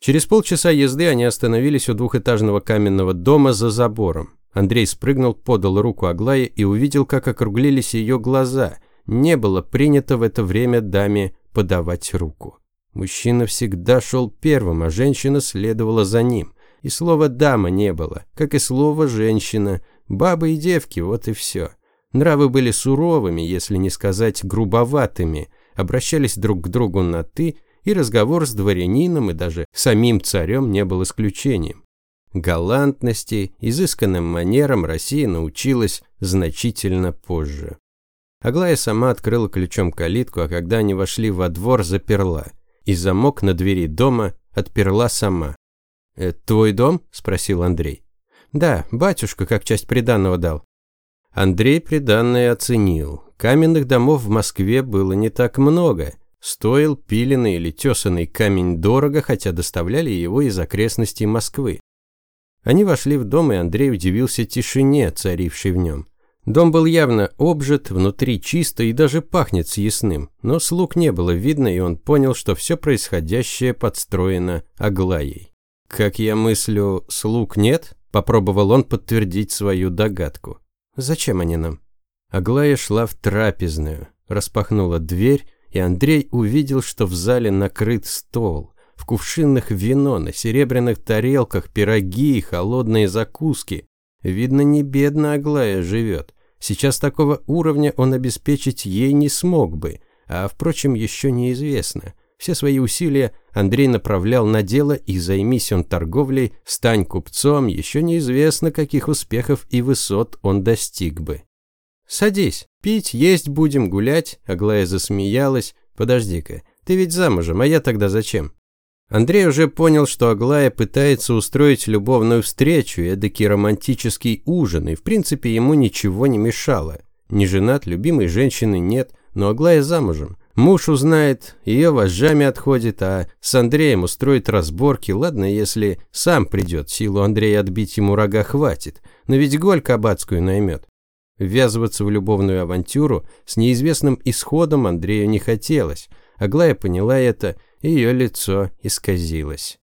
Speaker 1: Через полчаса езды они остановились у двухэтажного каменного дома за забором. Андрей спрыгнул, подал руку Аглае и увидел, как округлились ее глаза – не было принято в это время даме подавать руку. Мужчина всегда шел первым, а женщина следовала за ним. И слова «дама» не было, как и слова «женщина». Бабы и девки, вот и все. Нравы были суровыми, если не сказать грубоватыми, обращались друг к другу на «ты», и разговор с дворянином и даже самим царем не был исключением. Галантности, изысканным манерам Россия научилась значительно позже. Аглая сама открыла ключом калитку, а когда они вошли во двор, заперла. И замок на двери дома отперла сама. «Это твой дом?» – спросил Андрей. «Да, батюшка как часть приданного дал». Андрей приданное оценил. Каменных домов в Москве было не так много. Стоил пиленный или тесанный камень дорого, хотя доставляли его из окрестностей Москвы. Они вошли в дом, и Андрей удивился тишине, царившей в нем. Дом был явно обжит, внутри чисто и даже пахнет съестным, но слуг не было видно, и он понял, что все происходящее подстроено Аглаей. «Как я мыслю, слуг нет?» – попробовал он подтвердить свою догадку. «Зачем они нам?» Аглая шла в трапезную, распахнула дверь, и Андрей увидел, что в зале накрыт стол. В кувшинах вино, на серебряных тарелках пироги и холодные закуски. Видно, не бедно Аглая живет. Сейчас такого уровня он обеспечить ей не смог бы, а, впрочем, еще неизвестно. Все свои усилия Андрей направлял на дело, и займись он торговлей, стань купцом, еще неизвестно, каких успехов и высот он достиг бы. «Садись, пить, есть будем, гулять», — Аглая засмеялась. «Подожди-ка, ты ведь замужем, а я тогда зачем?» Андрей уже понял, что Аглая пытается устроить любовную встречу, эдакий романтический ужин, и в принципе ему ничего не мешало. Не женат, любимой женщины нет, но Аглая замужем. Муж узнает, ее вожжами отходит, а с Андреем устроит разборки. Ладно, если сам придет, силу Андрея отбить ему рога хватит, но ведь Голь Кабацкую наймет. Ввязываться в любовную авантюру с неизвестным исходом Андрею не хотелось. Аглая поняла это – ее лицо исказилось.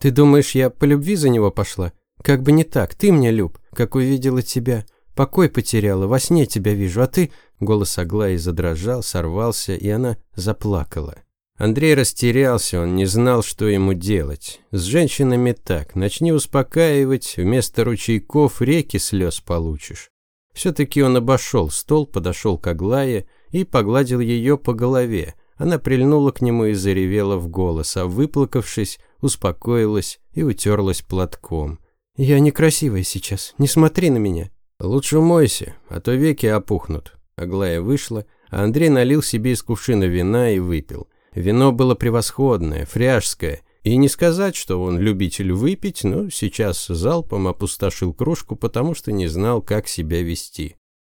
Speaker 1: «Ты думаешь, я по любви за него пошла? Как бы не так, ты мне люб, как увидела тебя. Покой потеряла, во сне тебя вижу, а ты...» Голос Аглаи задрожал, сорвался, и она заплакала. Андрей растерялся, он не знал, что ему делать. С женщинами так, начни успокаивать, вместо ручейков реки слез получишь. Все-таки он обошел стол, подошел к Аглае и погладил ее по голове, она прильнула к нему и заревела в голос, а выплакавшись, успокоилась и утерлась платком. «Я некрасивая сейчас, не смотри на меня». «Лучше умойся, а то веки опухнут». Аглая вышла, а Андрей налил себе из кувшина вина и выпил. Вино было превосходное, фряжское, и не сказать, что он любитель выпить, но сейчас залпом опустошил кружку, потому что не знал, как себя вести.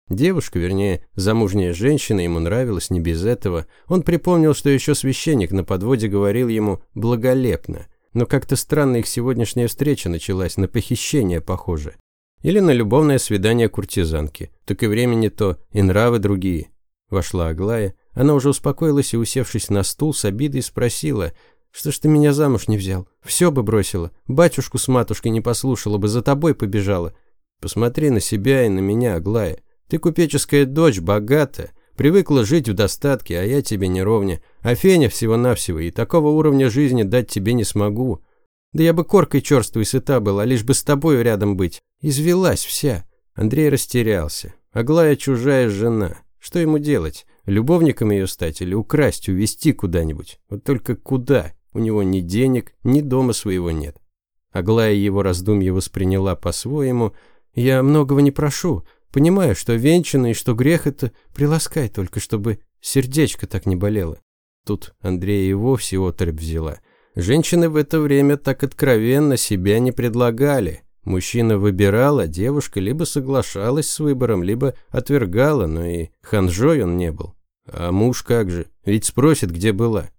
Speaker 1: Девушка, вернее, замужняя женщина, ему нравилась не без этого. Он припомнил, что еще священник на подводе говорил ему «благолепно». Но как-то странно их сегодняшняя встреча началась, на похищение похоже. Или на любовное свидание куртизанки. Так и времени то, и нравы другие. Вошла Аглая. Она уже успокоилась и, усевшись на стул, с обидой спросила, «Что ж ты меня замуж не взял? Все бы бросила. Батюшку с матушкой не послушала бы, за тобой побежала. Посмотри на себя и на меня, Аглая. Ты купеческая дочь, богатая, привыкла жить в достатке, а я тебе не ровня. А Феня всего-навсего, и такого уровня жизни дать тебе не смогу. Да я бы коркой черствой сыта была, лишь бы с тобой рядом быть. Извелась вся. Андрей растерялся. Аглая чужая жена. Что ему делать? Любовником ее стать или украсть, увезти куда-нибудь? Вот только куда? У него ни денег, ни дома своего нет. Аглая его раздумье восприняла по-своему. «Я многого не прошу. Понимаю, что венчано и что грех это приласкай только, чтобы сердечко так не болело. Тут Андрея и вовсе отрыбь взяла. Женщины в это время так откровенно себя не предлагали. Мужчина выбирал, а девушка либо соглашалась с выбором, либо отвергала, но и ханжой он не был. А муж как же? Ведь спросит, где была.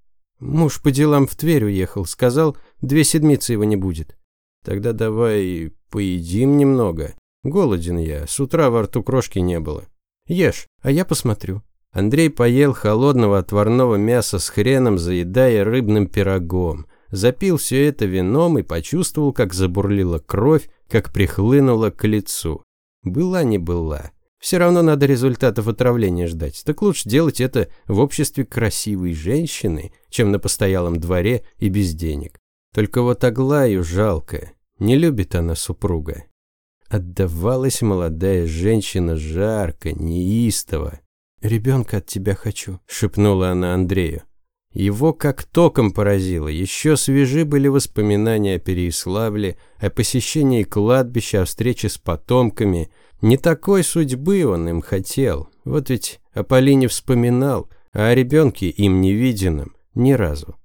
Speaker 1: Муж по делам в Тверь уехал, сказал, две седмицы его не будет. Тогда давай поедим немного. Голоден я, с утра во рту крошки не было. Ешь, а я посмотрю. Андрей поел холодного отварного мяса с хреном, заедая рыбным пирогом. Запил все это вином и почувствовал, как забурлила кровь, как прихлынула к лицу. Была не была. Все равно надо результатов отравления ждать. Так лучше делать это в обществе красивой женщины, чем на постоялом дворе и без денег. Только вот Аглаю жалко. Не любит она супруга. Отдавалась молодая женщина жарко, неистово. «Ребенка от тебя хочу», — шепнула она Андрею. Его как током поразило. Еще свежи были воспоминания о Переиславле, о посещении кладбища, о встрече с потомками. Не такой судьбы он им хотел. Вот ведь о Полине вспоминал, а о ребенке им невиденном ни разу.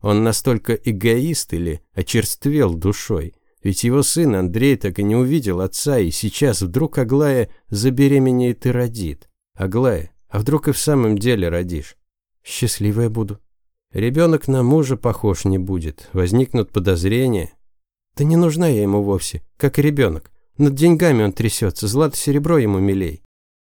Speaker 1: Он настолько эгоист или очерствел душой, ведь его сын Андрей так и не увидел отца, и сейчас вдруг Аглая забеременеет и родит. Аглая, а вдруг и в самом деле родишь? Счастливая буду. Ребенок на мужа похож не будет, возникнут подозрения. Да не нужна я ему вовсе, как и ребенок. Над деньгами он трясется, злато-серебро ему милей.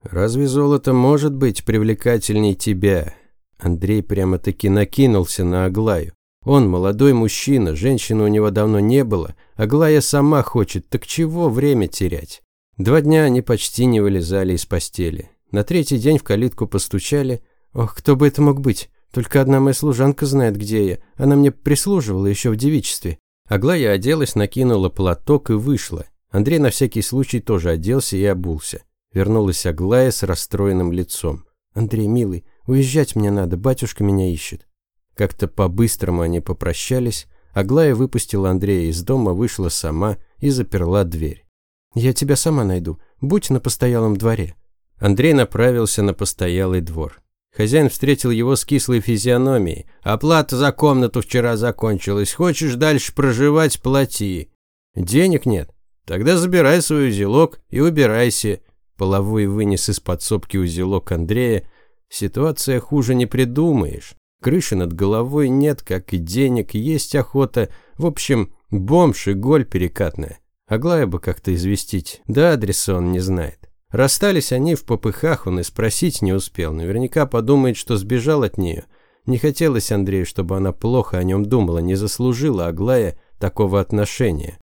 Speaker 1: Разве золото может быть привлекательней тебя? Андрей прямо-таки накинулся на Аглаю. Он молодой мужчина, женщины у него давно не было, Аглая сама хочет, так чего время терять? Два дня они почти не вылезали из постели. На третий день в калитку постучали. Ох, кто бы это мог быть? Только одна моя служанка знает, где я. Она мне прислуживала еще в девичестве. Аглая оделась, накинула платок и вышла. Андрей на всякий случай тоже оделся и обулся. Вернулась Аглая с расстроенным лицом. «Андрей, милый, уезжать мне надо, батюшка меня ищет». Как-то по-быстрому они попрощались, Аглая выпустила Андрея из дома, вышла сама и заперла дверь. «Я тебя сама найду. Будь на постоялом дворе». Андрей направился на постоялый двор. Хозяин встретил его с кислой физиономией. «Оплата за комнату вчера закончилась. Хочешь дальше проживать – плати». «Денег нет? Тогда забирай свой узелок и убирайся». Половой вынес из подсобки узелок Андрея. «Ситуация хуже не придумаешь. Крыши над головой нет, как и денег, есть охота. В общем, бомж и голь перекатная. Аглая бы как-то известить, да адреса он не знает. Расстались они в попыхах, он и спросить не успел. Наверняка подумает, что сбежал от нее. Не хотелось Андрею, чтобы она плохо о нем думала, не заслужила Аглая такого отношения.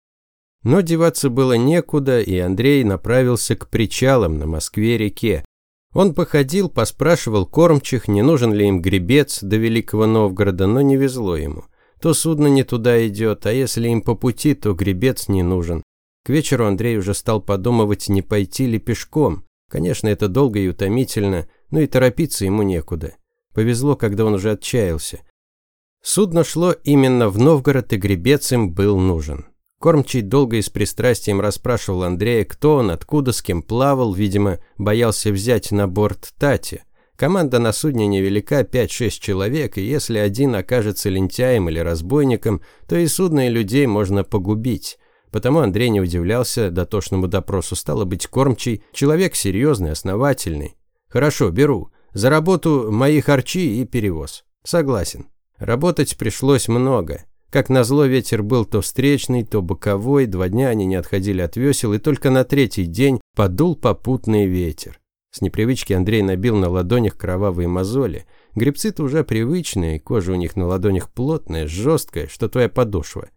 Speaker 1: Но деваться было некуда, и Андрей направился к причалам на Москве-реке. Он походил, поспрашивал кормчих, не нужен ли им гребец до Великого Новгорода, но не везло ему. То судно не туда идет, а если им по пути, то гребец не нужен. К вечеру Андрей уже стал подумывать, не пойти ли пешком. Конечно, это долго и утомительно, но и торопиться ему некуда. Повезло, когда он уже отчаялся. Судно шло именно в Новгород, и гребец им был нужен. Кормчий долго и с пристрастием расспрашивал Андрея, кто он, откуда, с кем плавал, видимо, боялся взять на борт Тати. Команда на судне невелика, 5-6 человек, и если один окажется лентяем или разбойником, то и судно и людей можно погубить. Потому Андрей не удивлялся дотошному допросу. Стало быть, кормчий, человек серьезный, основательный. Хорошо, беру. За работу мои харчи и перевоз. Согласен. Работать пришлось много. Как назло, ветер был то встречный, то боковой, два дня они не отходили от весел, и только на третий день подул попутный ветер. С непривычки Андрей набил на ладонях кровавые мозоли. Гребцы-то уже привычные, кожа у них на ладонях плотная, жесткая, что твоя подошва.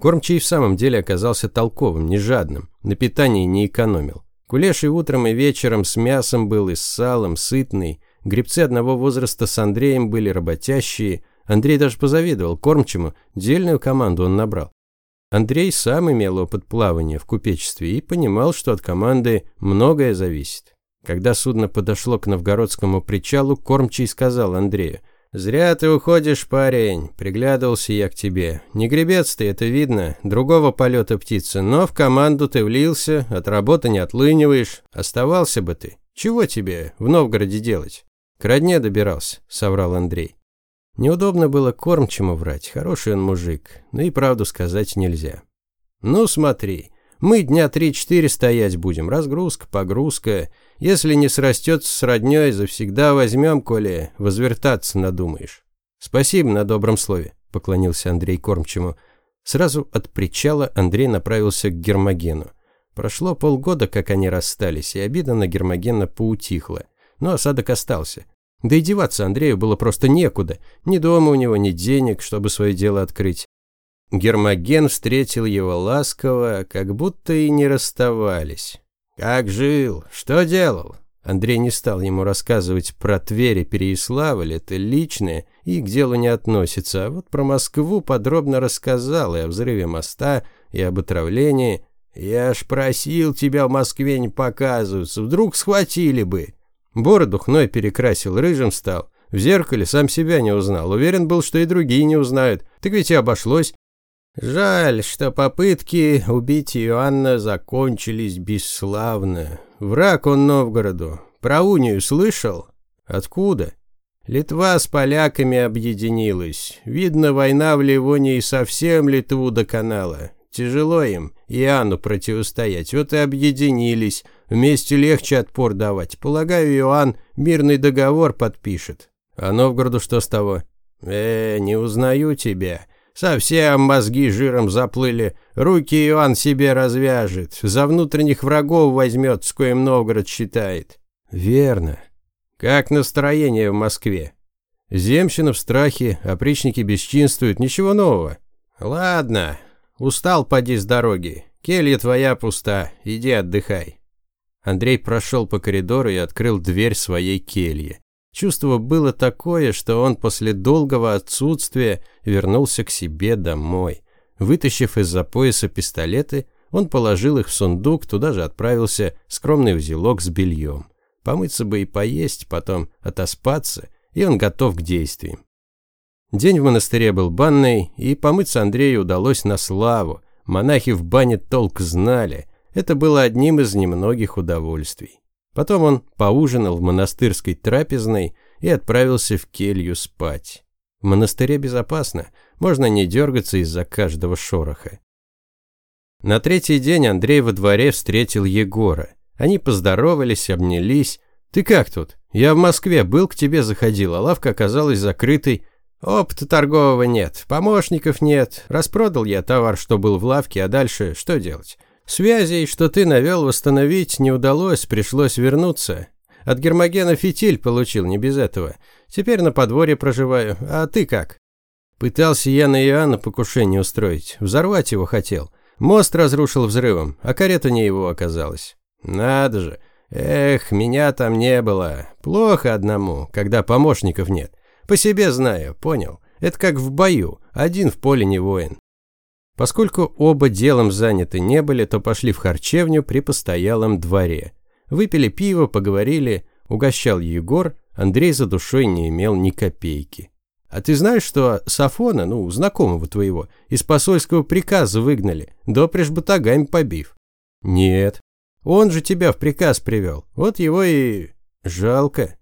Speaker 1: Кормчий в самом деле оказался толковым, не жадным, на питании не экономил. Кулеш и утром, и вечером с мясом был, и с салом, сытный. Гребцы одного возраста с Андреем были работящие. Андрей даже позавидовал кормчему, дельную команду он набрал. Андрей сам имел опыт плавания в купечестве и понимал, что от команды многое зависит. Когда судно подошло к новгородскому причалу, кормчий сказал Андрею, «Зря ты уходишь, парень, приглядывался я к тебе. Не гребец ты, это видно, другого полета птицы, но в команду ты влился, от работы не отлыниваешь, оставался бы ты. Чего тебе в Новгороде делать?» «К родне добирался», — соврал Андрей. Неудобно было кормчему врать, хороший он мужик, но и правду сказать нельзя. «Ну смотри, мы дня три-четыре стоять будем, разгрузка, погрузка. Если не срастется с роднёй, завсегда возьмем, коли возвертаться надумаешь. Спасибо на добром слове, поклонился Андрей кормчему. Сразу от причала Андрей направился к Гермогену. Прошло полгода, как они расстались, и обида на Гермогена поутихла. Но осадок остался. Да и деваться Андрею было просто некуда. Ни дома у него, ни денег, чтобы свое дело открыть. Гермоген встретил его ласково, как будто и не расставались. «Как жил? Что делал?» Андрей не стал ему рассказывать про Тверь и Переяславль, это личное и к делу не относится, а вот про Москву подробно рассказал и о взрыве моста, и об отравлении. «Я ж просил тебя в Москве не показываться, вдруг схватили бы». Бороду хной перекрасил, рыжим стал. В зеркале сам себя не узнал, уверен был, что и другие не узнают. Так ведь и обошлось. Жаль, что попытки убить Иоанна закончились бесславно. Враг он Новгороду. Про унию слышал? Откуда? Литва с поляками объединилась. Видно, война в Ливонии совсем Литву доконала. Тяжело им Иоанну противостоять. Вот и объединились. Вместе легче отпор давать. Полагаю, Иоанн мирный договор подпишет. А Новгороду что с того? Э, не узнаю тебя. Совсем мозги жиром заплыли. Руки Иоанн себе развяжет. За внутренних врагов возьмет, с коим Новгород считает. Верно. Как настроение в Москве? Земщина в страхе, опричники бесчинствуют, ничего нового. Ладно, устал поди с дороги. Келья твоя пуста, иди отдыхай. Андрей прошел по коридору и открыл дверь своей кельи. Чувство было такое, что он после долгого отсутствия вернулся к себе домой. Вытащив из-за пояса пистолеты, он положил их в сундук, туда же отправился скромный узелок с бельем. Помыться бы и поесть, потом отоспаться, и он готов к действиям. День в монастыре был банный, и помыться Андрею удалось на славу. Монахи в бане толк знали. Это было одним из немногих удовольствий. Потом он поужинал в монастырской трапезной и отправился в келью спать. В монастыре безопасно, можно не дергаться из-за каждого шороха. На третий день Андрей во дворе встретил Егора. Они поздоровались, обнялись. «Ты как тут? Я в Москве, был к тебе заходил, а лавка оказалась закрытой. Опыта торгового нет, помощников нет. Распродал я товар, что был в лавке, а дальше что делать? Связей, что ты навел, восстановить не удалось, пришлось вернуться. От Гермогена фитиль получил, не без этого. Теперь на подворье проживаю. А ты как? Пытался я на Иоанна покушение устроить. Взорвать его хотел. Мост разрушил взрывом, а карета не его оказалась. Надо же. Эх, меня там не было. Плохо одному, когда помощников нет. По себе знаю, понял. Это как в бою. Один в поле не воин. Поскольку оба делом заняты не были, то пошли в харчевню при постоялом дворе. Выпили пиво, поговорили, угощал Егор, Андрей за душой не имел ни копейки. А ты знаешь, что Сафона, ну, знакомого твоего, из посольского приказа выгнали, допрежь батагами побив? Нет. Он же тебя в приказ привел. Вот его и... Жалко.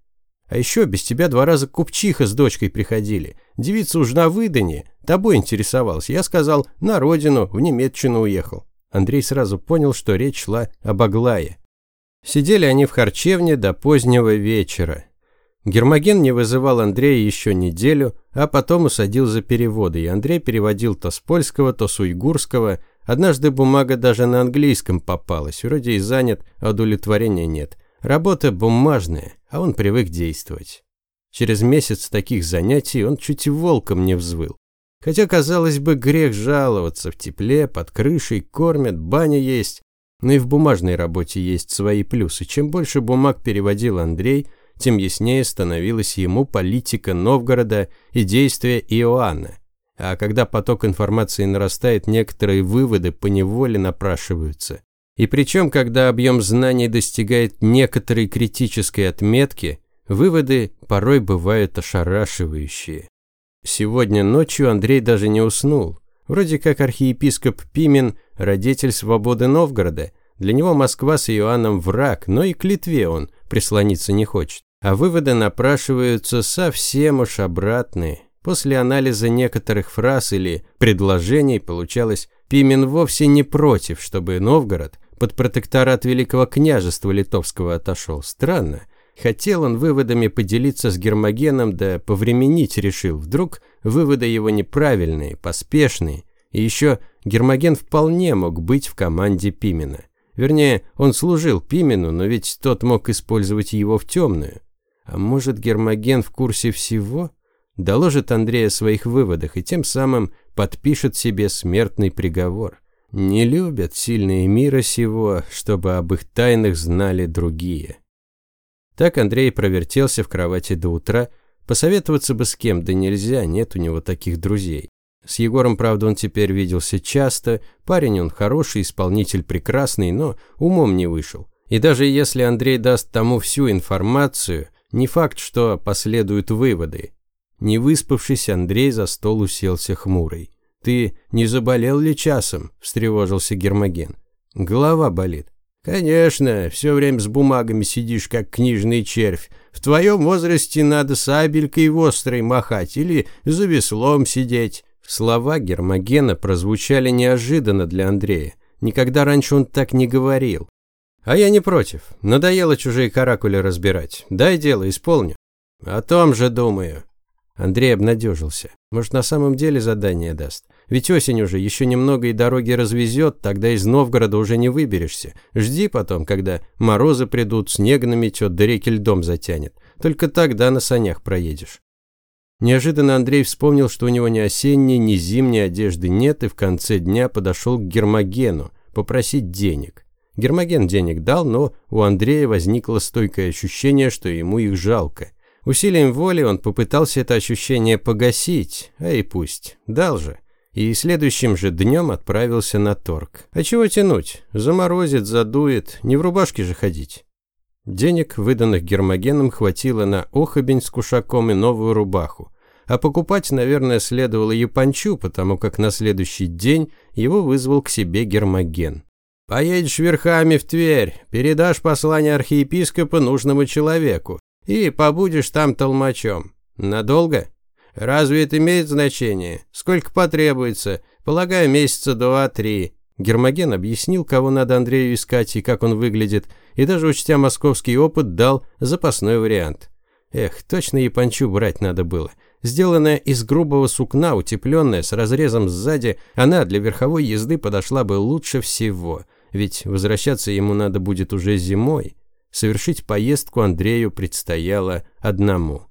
Speaker 1: А еще без тебя два раза купчиха с дочкой приходили. Девица уж на выдане, тобой интересовалась. Я сказал, на родину, в Немеччину уехал. Андрей сразу понял, что речь шла об Аглае. Сидели они в харчевне до позднего вечера. Гермоген не вызывал Андрея еще неделю, а потом усадил за переводы, и Андрей переводил то с польского, то с уйгурского. Однажды бумага даже на английском попалась, вроде и занят, а удовлетворения нет. Работа бумажная, а он привык действовать. Через месяц таких занятий он чуть волком не взвыл. Хотя, казалось бы, грех жаловаться, в тепле, под крышей, кормят, баня есть. Но и в бумажной работе есть свои плюсы. Чем больше бумаг переводил Андрей, тем яснее становилась ему политика Новгорода и действия Иоанна. А когда поток информации нарастает, некоторые выводы поневоле напрашиваются. И причем, когда объем знаний достигает некоторой критической отметки, выводы порой бывают ошарашивающие. Сегодня ночью Андрей даже не уснул. Вроде как архиепископ Пимен – родитель свободы Новгорода. Для него Москва с Иоанном враг, но и к Литве он прислониться не хочет. А выводы напрашиваются совсем уж обратные. После анализа некоторых фраз или предложений получалось, Пимен вовсе не против, чтобы Новгород под протекторат Великого княжества Литовского отошел. Странно. Хотел он выводами поделиться с Гермогеном, да повременить решил. Вдруг выводы его неправильные, поспешные. И еще Гермоген вполне мог быть в команде Пимена. Вернее, он служил Пимену, но ведь тот мог использовать его в темную. А может, Гермоген в курсе всего? Доложит Андрея о своих выводах и тем самым подпишет себе смертный приговор. Не любят сильные мира сего, чтобы об их тайнах знали другие. Так Андрей провертелся в кровати до утра. Посоветоваться бы с кем, да нельзя, нет у него таких друзей. С Егором, правда, он теперь виделся часто. Парень он хороший, исполнитель прекрасный, но умом не вышел. И даже если Андрей даст тому всю информацию, не факт, что последуют выводы. Не выспавшись, Андрей за стол уселся хмурый. «Ты не заболел ли часом?» – встревожился Гермоген. «Голова болит». «Конечно, все время с бумагами сидишь, как книжный червь. В твоем возрасте надо сабелькой острой махать или за веслом сидеть». Слова Гермогена прозвучали неожиданно для Андрея. Никогда раньше он так не говорил. «А я не против. Надоело чужие каракули разбирать. Дай дело, исполню». «О том же думаю». Андрей обнадежился. Может, на самом деле задание даст. Ведь осень уже, еще немного и дороги развезет, тогда из Новгорода уже не выберешься. Жди потом, когда морозы придут, снег наметет, да реки льдом затянет. Только тогда на санях проедешь. Неожиданно Андрей вспомнил, что у него ни осенней, ни зимней одежды нет, и в конце дня подошел к Гермогену попросить денег. Гермоген денег дал, но у Андрея возникло стойкое ощущение, что ему их жалко. Усилием воли он попытался это ощущение погасить, а и пусть, дал же и следующим же днем отправился на торг. А чего тянуть? Заморозит, задует, не в рубашке же ходить. Денег, выданных Гермогеном, хватило на охобень с кушаком и новую рубаху. А покупать, наверное, следовало Япончу, потому как на следующий день его вызвал к себе Гермоген. «Поедешь верхами в Тверь, передашь послание архиепископа нужному человеку и побудешь там толмачом. Надолго?» Разве это имеет значение? Сколько потребуется? Полагаю, месяца два-три. Гермоген объяснил, кого надо Андрею искать и как он выглядит, и даже учтя московский опыт, дал запасной вариант. Эх, точно япончу брать надо было. Сделанная из грубого сукна, утепленная, с разрезом сзади, она для верховой езды подошла бы лучше всего, ведь возвращаться ему надо будет уже зимой. Совершить поездку Андрею предстояло одному.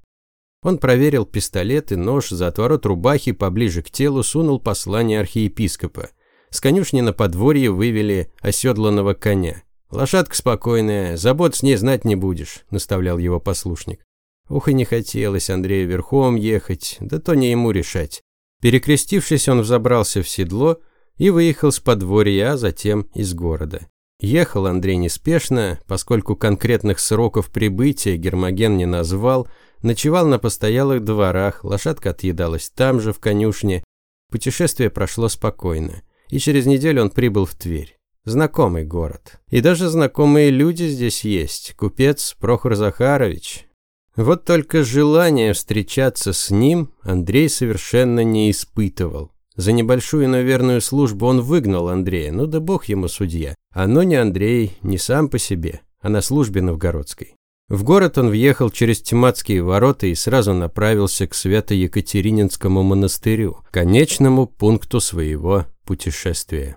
Speaker 1: Он проверил пистолет и нож, за отворот рубахи поближе к телу сунул послание архиепископа. С конюшни на подворье вывели оседланного коня. «Лошадка спокойная, забот с ней знать не будешь», – наставлял его послушник. Ух, и не хотелось Андрею верхом ехать, да то не ему решать. Перекрестившись, он взобрался в седло и выехал с подворья, а затем из города. Ехал Андрей неспешно, поскольку конкретных сроков прибытия Гермоген не назвал, Ночевал на постоялых дворах, лошадка отъедалась там же, в конюшне. Путешествие прошло спокойно. И через неделю он прибыл в Тверь. Знакомый город. И даже знакомые люди здесь есть. Купец Прохор Захарович. Вот только желания встречаться с ним Андрей совершенно не испытывал. За небольшую, но верную службу он выгнал Андрея, ну да бог ему судья. Оно не Андрей, не сам по себе, а на службе новгородской. В город он въехал через Тьмацкие ворота и сразу направился к Свято-Екатерининскому монастырю, конечному пункту своего путешествия.